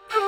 Hey.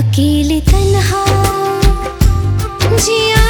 अकेले तन्हा जिया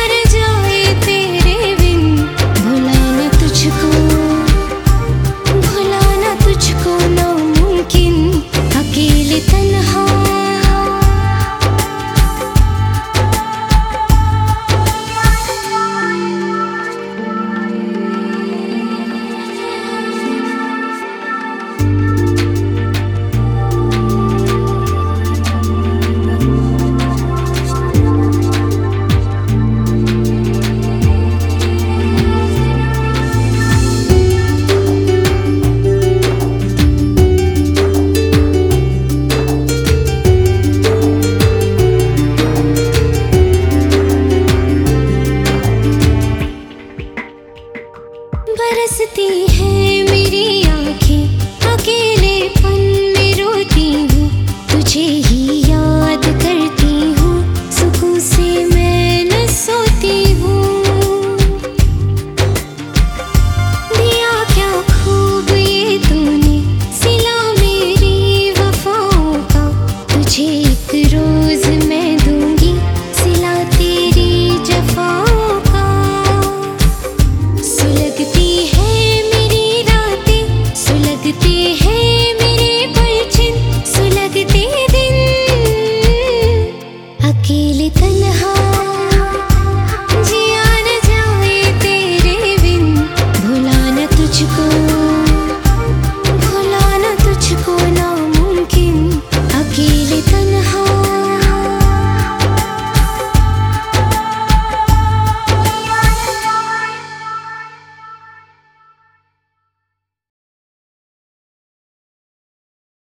तरसती है मेरी आँखें अकेले पन में रोती हूँ। तुझे ही